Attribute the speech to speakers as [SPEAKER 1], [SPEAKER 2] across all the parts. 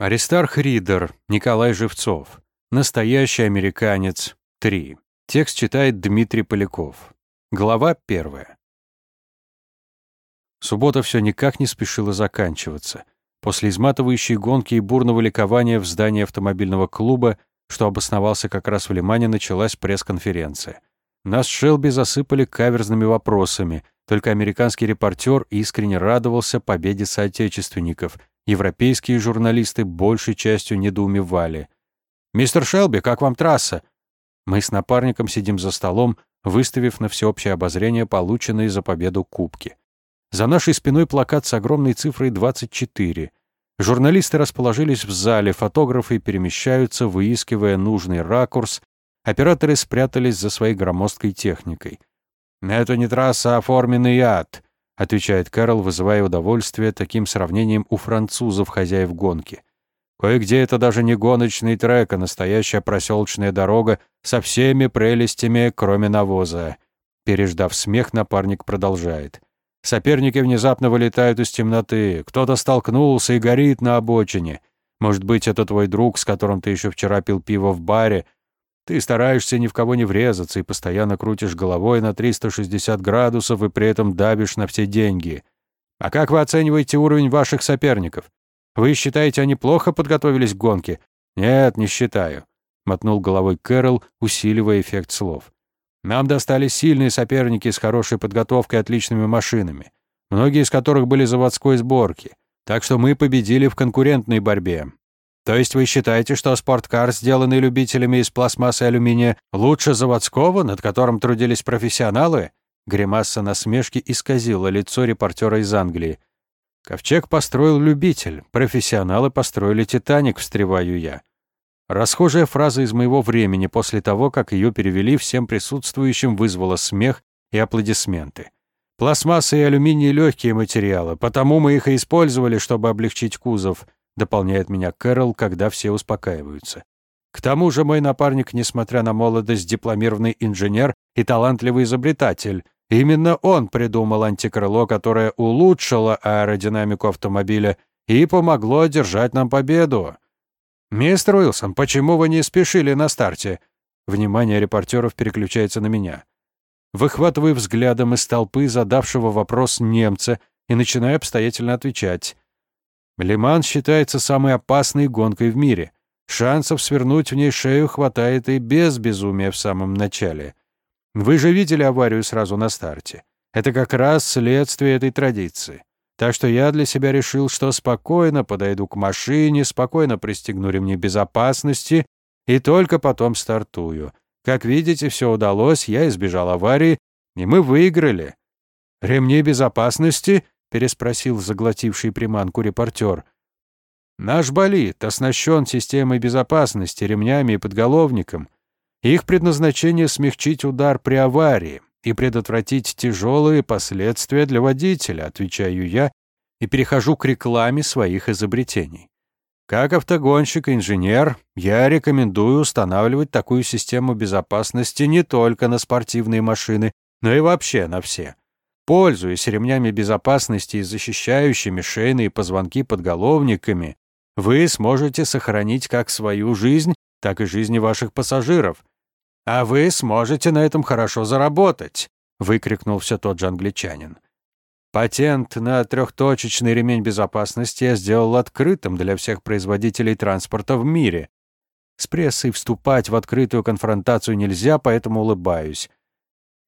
[SPEAKER 1] Аристарх Ридер, Николай Живцов. Настоящий американец 3. Текст читает Дмитрий Поляков. Глава 1. Суббота все никак не спешила заканчиваться. После изматывающей гонки и бурного ликования в здании автомобильного клуба, что обосновался как раз в Лимане, началась пресс-конференция. Нас Шелби засыпали каверзными вопросами, только американский репортер искренне радовался победе соотечественников — Европейские журналисты большей частью недоумевали. «Мистер Шелби, как вам трасса?» Мы с напарником сидим за столом, выставив на всеобщее обозрение полученные за победу кубки. За нашей спиной плакат с огромной цифрой 24. Журналисты расположились в зале, фотографы перемещаются, выискивая нужный ракурс, операторы спрятались за своей громоздкой техникой. «Это не трасса, а форменный ад», отвечает Кэрол, вызывая удовольствие таким сравнением у французов, хозяев гонки. Кое-где это даже не гоночный трек, а настоящая проселочная дорога со всеми прелестями, кроме навоза. Переждав смех, напарник продолжает. Соперники внезапно вылетают из темноты. Кто-то столкнулся и горит на обочине. Может быть, это твой друг, с которым ты еще вчера пил пиво в баре, ты стараешься ни в кого не врезаться и постоянно крутишь головой на 360 градусов и при этом давишь на все деньги. А как вы оцениваете уровень ваших соперников? Вы считаете, они плохо подготовились к гонке? Нет, не считаю. Мотнул головой Кэрол, усиливая эффект слов. Нам достались сильные соперники с хорошей подготовкой и отличными машинами, многие из которых были заводской сборки. Так что мы победили в конкурентной борьбе. То есть вы считаете, что спорткар, сделанный любителями из пластмассы и алюминия, лучше заводского, над которым трудились профессионалы? Гримаса насмешки исказила лицо репортера из Англии. Ковчег построил любитель, профессионалы построили Титаник, встреваю я. Расхожая фраза из моего времени после того, как ее перевели всем присутствующим, вызвала смех и аплодисменты. Пластмасса и алюминий — легкие материалы, потому мы их и использовали, чтобы облегчить кузов — дополняет меня Кэрол, когда все успокаиваются. К тому же мой напарник, несмотря на молодость, дипломированный инженер и талантливый изобретатель. Именно он придумал антикрыло, которое улучшило аэродинамику автомобиля и помогло одержать нам победу. «Мистер Уилсон, почему вы не спешили на старте?» Внимание репортеров переключается на меня. Выхватываю взглядом из толпы задавшего вопрос немца и начинаю обстоятельно отвечать. Лиман считается самой опасной гонкой в мире. Шансов свернуть в ней шею хватает и без безумия в самом начале. Вы же видели аварию сразу на старте. Это как раз следствие этой традиции. Так что я для себя решил, что спокойно подойду к машине, спокойно пристегну ремни безопасности и только потом стартую. Как видите, все удалось, я избежал аварии, и мы выиграли. Ремни безопасности переспросил заглотивший приманку репортер. «Наш болид оснащен системой безопасности, ремнями и подголовником. Их предназначение — смягчить удар при аварии и предотвратить тяжелые последствия для водителя», отвечаю я и перехожу к рекламе своих изобретений. Как автогонщик и инженер, я рекомендую устанавливать такую систему безопасности не только на спортивные машины, но и вообще на все. Пользуясь ремнями безопасности и защищающими шейные позвонки подголовниками, вы сможете сохранить как свою жизнь, так и жизни ваших пассажиров. А вы сможете на этом хорошо заработать, выкрикнул все тот же англичанин. Патент на трехточечный ремень безопасности я сделал открытым для всех производителей транспорта в мире. С прессой вступать в открытую конфронтацию нельзя, поэтому улыбаюсь.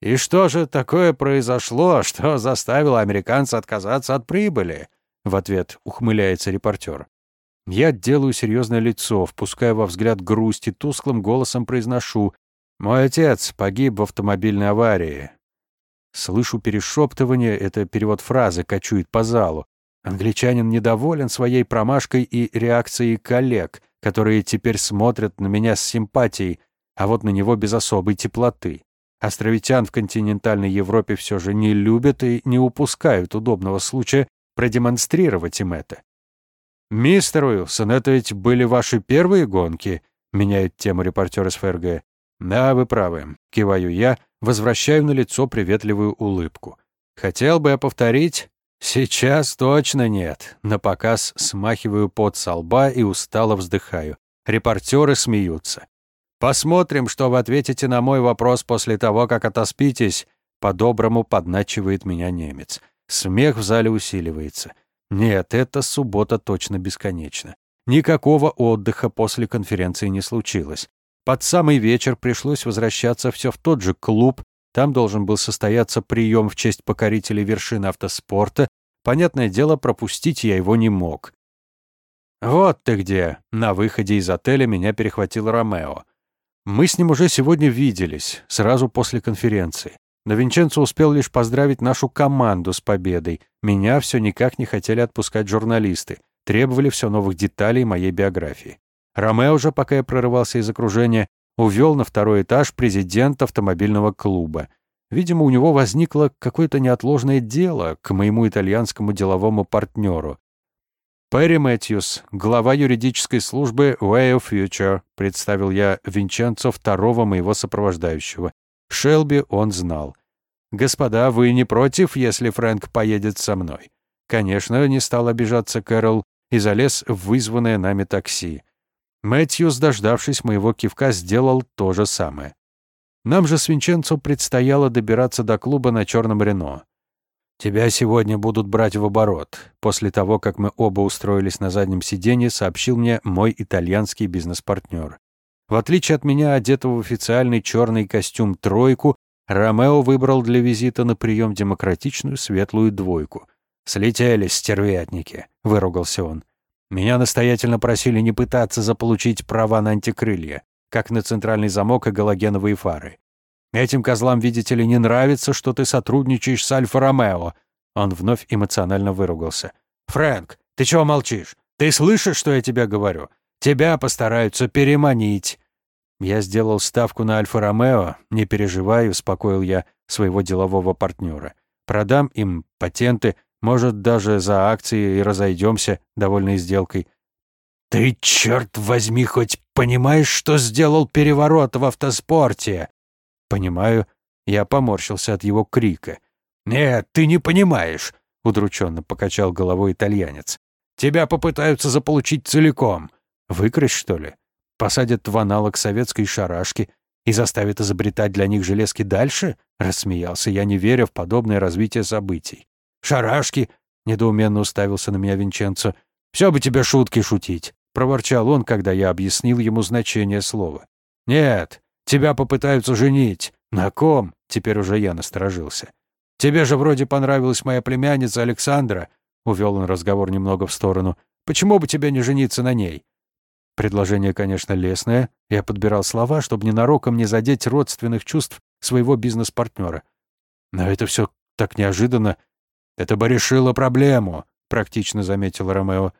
[SPEAKER 1] И что же такое произошло, что заставило американца отказаться от прибыли? В ответ ухмыляется репортер. Я делаю серьезное лицо, впуская во взгляд грусть и тусклым голосом произношу «Мой отец погиб в автомобильной аварии». Слышу перешептывание, это перевод фразы кочует по залу. Англичанин недоволен своей промашкой и реакцией коллег, которые теперь смотрят на меня с симпатией, а вот на него без особой теплоты. Островитян в континентальной Европе все же не любят и не упускают удобного случая продемонстрировать им это. «Мистер Уилсон, это ведь были ваши первые гонки?» — меняет тему репортер из ФРГ. «Да, вы правы», — киваю я, возвращаю на лицо приветливую улыбку. «Хотел бы я повторить?» Сейчас точно нет. На показ смахиваю пот со лба и устало вздыхаю. Репортеры смеются. Посмотрим, что вы ответите на мой вопрос после того, как отоспитесь. По-доброму подначивает меня немец. Смех в зале усиливается. Нет, эта суббота точно бесконечна. Никакого отдыха после конференции не случилось. Под самый вечер пришлось возвращаться все в тот же клуб. Там должен был состояться прием в честь покорителей вершин автоспорта. Понятное дело, пропустить я его не мог. «Вот ты где!» На выходе из отеля меня перехватил Ромео. Мы с ним уже сегодня виделись, сразу после конференции. Но Винченцо успел лишь поздравить нашу команду с победой. Меня все никак не хотели отпускать журналисты. Требовали все новых деталей моей биографии. Ромео же, пока я прорывался из окружения, увел на второй этаж президент автомобильного клуба. Видимо, у него возникло какое-то неотложное дело к моему итальянскому деловому партнеру. Перри Мэтьюс, глава юридической службы Way of Future, представил я Винченцо второго моего сопровождающего. Шелби он знал. «Господа, вы не против, если Фрэнк поедет со мной?» Конечно, не стал обижаться Кэрол и залез в вызванное нами такси. Мэтьюс, дождавшись моего кивка, сделал то же самое. Нам же с Винченцо предстояло добираться до клуба на черном Рено. «Тебя сегодня будут брать в оборот», после того, как мы оба устроились на заднем сиденье, сообщил мне мой итальянский бизнес-партнер. В отличие от меня, одетого в официальный черный костюм «тройку», Ромео выбрал для визита на прием демократичную светлую двойку. «Слетели, стервятники», — выругался он. «Меня настоятельно просили не пытаться заполучить права на антикрылья, как на центральный замок и галогеновые фары. Этим козлам, видите ли, не нравится, что ты сотрудничаешь с Альфа-Ромео». Он вновь эмоционально выругался. «Фрэнк, ты чего молчишь? Ты слышишь, что я тебе говорю? Тебя постараются переманить. Я сделал ставку на Альфа-Ромео, не переживай, успокоил я своего делового партнера. Продам им патенты, может, даже за акции и разойдемся, довольной сделкой. «Ты, черт возьми, хоть понимаешь, что сделал переворот в автоспорте?» «Понимаю». Я поморщился от его крика. «Нет, ты не понимаешь», — удрученно покачал головой итальянец. «Тебя попытаются заполучить целиком. Выкрасть, что ли?» Посадят в аналог советской шарашки и заставят изобретать для них железки дальше? Рассмеялся я, не веря в подобное развитие событий. «Шарашки?» — недоуменно уставился на меня Винченцо. «Все бы тебе шутки шутить», — проворчал он, когда я объяснил ему значение слова. «Нет, тебя попытаются женить. На ком?» — теперь уже я насторожился. «Тебе же вроде понравилась моя племянница Александра», — увел он разговор немного в сторону. «Почему бы тебе не жениться на ней? Предложение, конечно, лестное. Я подбирал слова, чтобы ненароком не задеть родственных чувств своего бизнес-партнера. Но это все так неожиданно. Это бы решило проблему, практично заметил Ромео.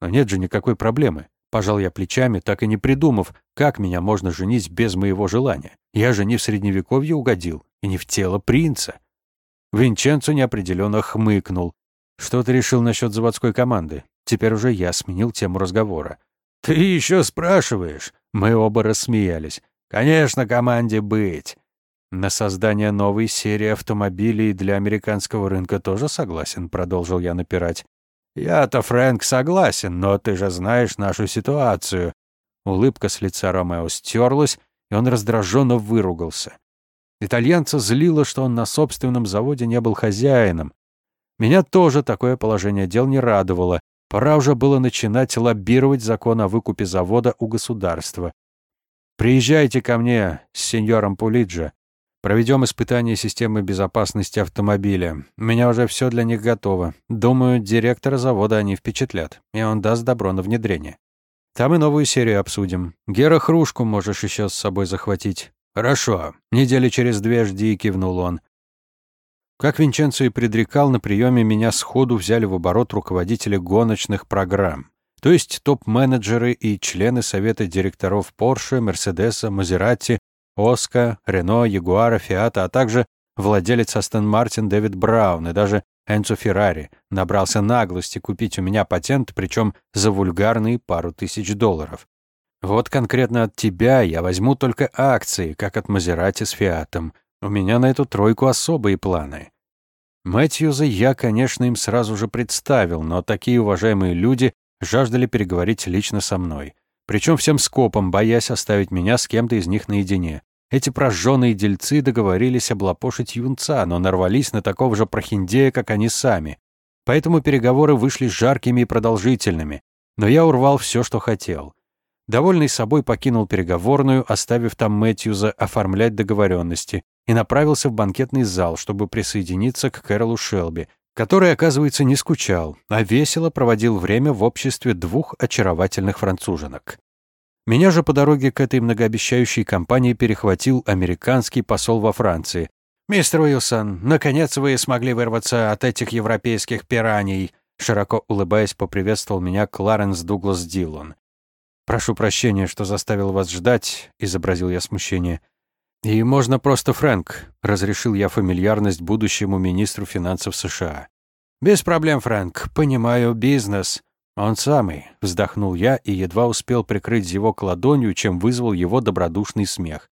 [SPEAKER 1] Но нет же никакой проблемы. Пожал я плечами, так и не придумав, как меня можно женить без моего желания. Я же не в средневековье угодил, и не в тело принца. Винченцо неопределенно хмыкнул. Что ты решил насчет заводской команды? Теперь уже я сменил тему разговора. «Ты еще спрашиваешь?» Мы оба рассмеялись. «Конечно, команде быть!» «На создание новой серии автомобилей для американского рынка тоже согласен», — продолжил я напирать. «Я-то, Фрэнк, согласен, но ты же знаешь нашу ситуацию». Улыбка с лица Ромео стерлась, и он раздраженно выругался. Итальянца злило, что он на собственном заводе не был хозяином. Меня тоже такое положение дел не радовало, Пора уже было начинать лоббировать закон о выкупе завода у государства. «Приезжайте ко мне с сеньором Пулиджи. Проведем испытание системы безопасности автомобиля. У меня уже все для них готово. Думаю, директора завода они впечатлят, и он даст добро на внедрение. Там и новую серию обсудим. Гера Хрушку можешь еще с собой захватить». «Хорошо. Недели через две жди», — кивнул он. Как Винченцо и предрекал, на приеме меня сходу взяли в оборот руководители гоночных программ, то есть топ-менеджеры и члены совета директоров Porsche, Mercedes, Maserati, Оска, Рено, Ягуара, Фиата, а также владелец Астон Мартин Дэвид Браун и даже Энцо Феррари набрался наглости купить у меня патент, причем за вульгарные пару тысяч долларов. Вот конкретно от тебя я возьму только акции, как от Мазерати с Фиатом, у меня на эту тройку особые планы. Мэтьюза я, конечно, им сразу же представил, но такие уважаемые люди жаждали переговорить лично со мной. Причем всем скопом, боясь оставить меня с кем-то из них наедине. Эти прожженные дельцы договорились облапошить юнца, но нарвались на такого же прохиндея, как они сами. Поэтому переговоры вышли жаркими и продолжительными. Но я урвал все, что хотел. Довольный собой покинул переговорную, оставив там Мэтьюза оформлять договоренности, и направился в банкетный зал, чтобы присоединиться к Кэролу Шелби, который, оказывается, не скучал, а весело проводил время в обществе двух очаровательных француженок. Меня же по дороге к этой многообещающей компании перехватил американский посол во Франции. «Мистер Уилсон, наконец вы смогли вырваться от этих европейских пираний», широко улыбаясь, поприветствовал меня Кларенс Дуглас Дилон. «Прошу прощения, что заставил вас ждать», — изобразил я смущение. «И можно просто Фрэнк», — разрешил я фамильярность будущему министру финансов США. «Без проблем, Фрэнк. Понимаю, бизнес». «Он самый», — вздохнул я и едва успел прикрыть зевок ладонью, чем вызвал его добродушный смех.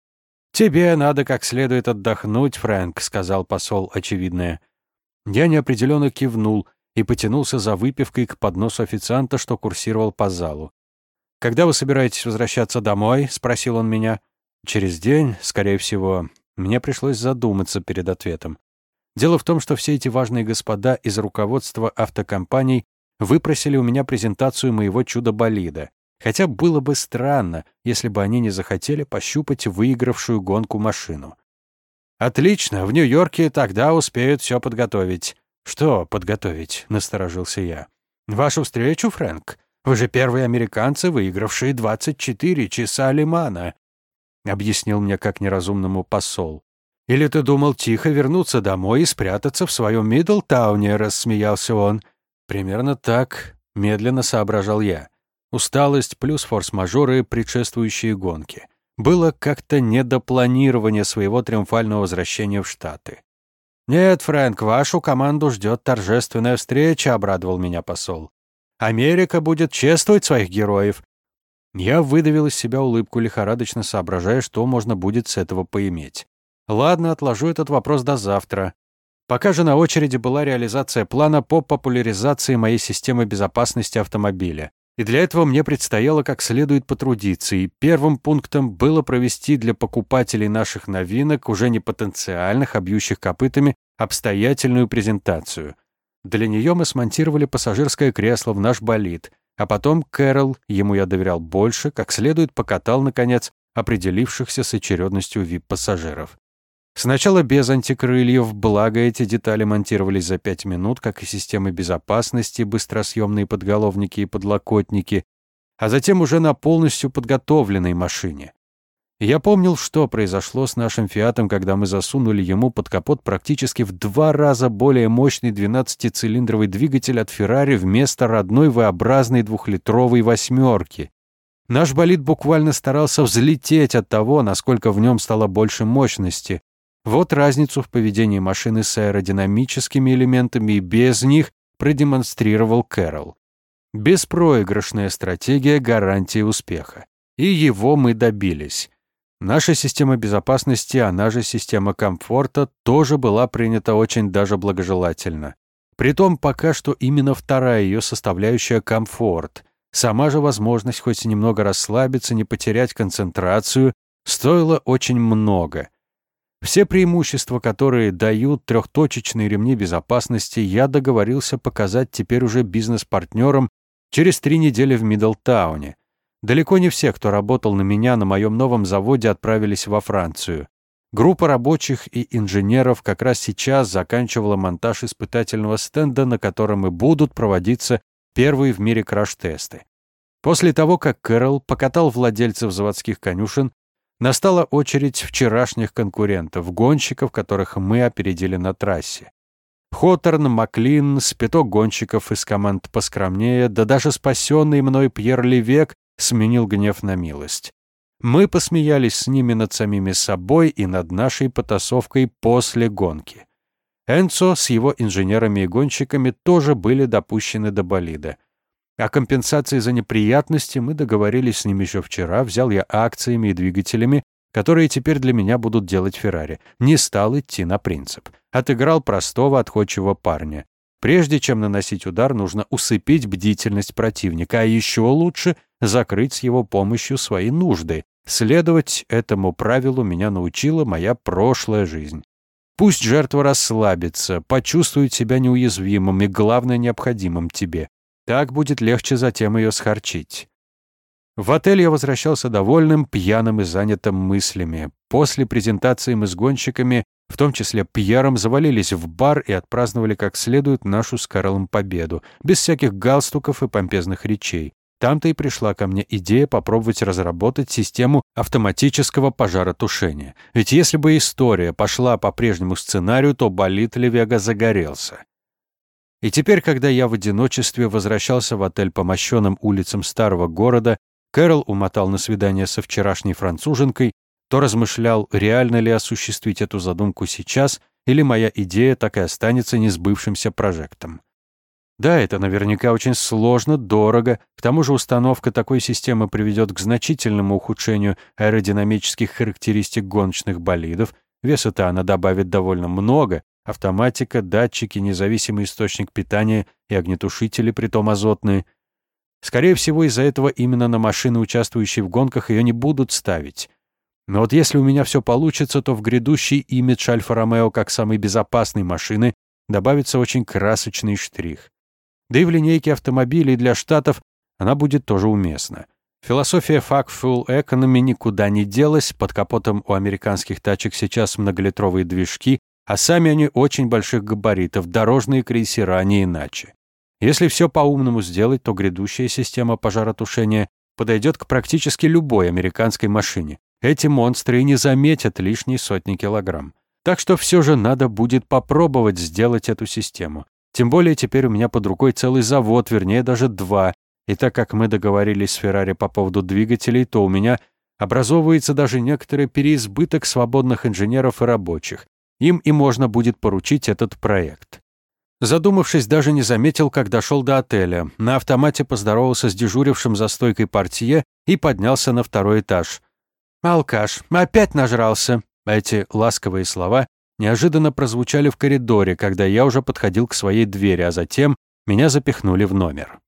[SPEAKER 1] «Тебе надо как следует отдохнуть, Фрэнк», — сказал посол очевидное. Я неопределенно кивнул и потянулся за выпивкой к подносу официанта, что курсировал по залу. «Когда вы собираетесь возвращаться домой?» — спросил он меня. Через день, скорее всего, мне пришлось задуматься перед ответом. Дело в том, что все эти важные господа из руководства автокомпаний выпросили у меня презентацию моего чудо-болида. Хотя было бы странно, если бы они не захотели пощупать выигравшую гонку машину. «Отлично, в Нью-Йорке тогда успеют все подготовить». «Что подготовить?» — насторожился я. «Вашу встречу, Фрэнк? Вы же первые американцы, выигравшие 24 часа Лимана. — объяснил мне как неразумному посол. «Или ты думал тихо вернуться домой и спрятаться в своем Мидлтауне?» — рассмеялся он. «Примерно так», — медленно соображал я. Усталость плюс форс-мажоры, предшествующие гонки. Было как-то не до планирования своего триумфального возвращения в Штаты. «Нет, Фрэнк, вашу команду ждет торжественная встреча», — обрадовал меня посол. «Америка будет чествовать своих героев, я выдавил из себя улыбку, лихорадочно соображая, что можно будет с этого поиметь. Ладно, отложу этот вопрос до завтра. Пока же на очереди была реализация плана по популяризации моей системы безопасности автомобиля. И для этого мне предстояло как следует потрудиться, и первым пунктом было провести для покупателей наших новинок, уже не потенциальных, а копытами, обстоятельную презентацию. Для нее мы смонтировали пассажирское кресло в наш болид — а потом Кэрол, ему я доверял больше, как следует покатал, наконец, определившихся с очередностью вип-пассажиров. Сначала без антикрыльев, благо эти детали монтировались за пять минут, как и системы безопасности, быстросъемные подголовники и подлокотники, а затем уже на полностью подготовленной машине. Я помнил, что произошло с нашим «Фиатом», когда мы засунули ему под капот практически в два раза более мощный 12-цилиндровый двигатель от «Феррари» вместо родной V-образной двухлитровой «восьмерки». Наш болид буквально старался взлететь от того, насколько в нем стало больше мощности. Вот разницу в поведении машины с аэродинамическими элементами и без них продемонстрировал Кэрол. Беспроигрышная стратегия гарантии успеха. И его мы добились. Наша система безопасности, она же система комфорта, тоже была принята очень даже благожелательно. Притом пока что именно вторая ее составляющая — комфорт. Сама же возможность хоть немного расслабиться, не потерять концентрацию, стоила очень много. Все преимущества, которые дают трехточечные ремни безопасности, я договорился показать теперь уже бизнес-партнерам через три недели в Мидлтауне — Далеко не все, кто работал на меня на моем новом заводе, отправились во Францию. Группа рабочих и инженеров как раз сейчас заканчивала монтаж испытательного стенда, на котором и будут проводиться первые в мире краш-тесты. После того, как Кэрол покатал владельцев заводских конюшен, настала очередь вчерашних конкурентов, гонщиков, которых мы опередили на трассе. Хоторн, Маклин, спиток гонщиков из команд поскромнее, да даже спасенный мной Пьер Левек сменил гнев на милость. Мы посмеялись с ними над самими собой и над нашей потасовкой после гонки. Энцо с его инженерами и гонщиками тоже были допущены до болида. О компенсации за неприятности мы договорились с ним еще вчера, взял я акциями и двигателями, которые теперь для меня будут делать Феррари. Не стал идти на принцип. Отыграл простого, отходчивого парня. Прежде чем наносить удар, нужно усыпить бдительность противника, а еще лучше закрыть с его помощью свои нужды. Следовать этому правилу меня научила моя прошлая жизнь. Пусть жертва расслабится, почувствует себя неуязвимым и, главное, необходимым тебе. Так будет легче затем ее схорчить. В отель я возвращался довольным, пьяным и занятым мыслями. После презентации мы с гонщиками в том числе Пьером, завалились в бар и отпраздновали как следует нашу с Карлом победу, без всяких галстуков и помпезных речей. Там-то и пришла ко мне идея попробовать разработать систему автоматического пожаротушения. Ведь если бы история пошла по прежнему сценарию, то болид Левега загорелся. И теперь, когда я в одиночестве возвращался в отель по мощенным улицам старого города, Кэрол умотал на свидание со вчерашней француженкой, то размышлял, реально ли осуществить эту задумку сейчас, или моя идея так и останется несбывшимся прожектом. Да, это наверняка очень сложно, дорого, к тому же установка такой системы приведет к значительному ухудшению аэродинамических характеристик гоночных болидов, веса-то она добавит довольно много, автоматика, датчики, независимый источник питания и огнетушители, притом азотные. Скорее всего, из-за этого именно на машины, участвующие в гонках, ее не будут ставить. Но вот если у меня все получится, то в грядущий имидж Альфа-Ромео как самой безопасной машины добавится очень красочный штрих. Да и в линейке автомобилей для Штатов она будет тоже уместна. Философия Full Economy никуда не делась, под капотом у американских тачек сейчас многолитровые движки, а сами они очень больших габаритов, дорожные крейсера, не иначе. Если все по-умному сделать, то грядущая система пожаротушения подойдет к практически любой американской машине эти монстры и не заметят лишние сотни килограмм. Так что все же надо будет попробовать сделать эту систему. Тем более теперь у меня под рукой целый завод, вернее даже два. И так как мы договорились с Феррари по поводу двигателей, то у меня образовывается даже некоторый переизбыток свободных инженеров и рабочих. Им и можно будет поручить этот проект. Задумавшись, даже не заметил, как дошел до отеля. На автомате поздоровался с дежурившим за стойкой портье и поднялся на второй этаж. «Алкаш, опять нажрался!» Эти ласковые слова неожиданно прозвучали в коридоре, когда я уже подходил к своей двери, а затем меня запихнули в номер.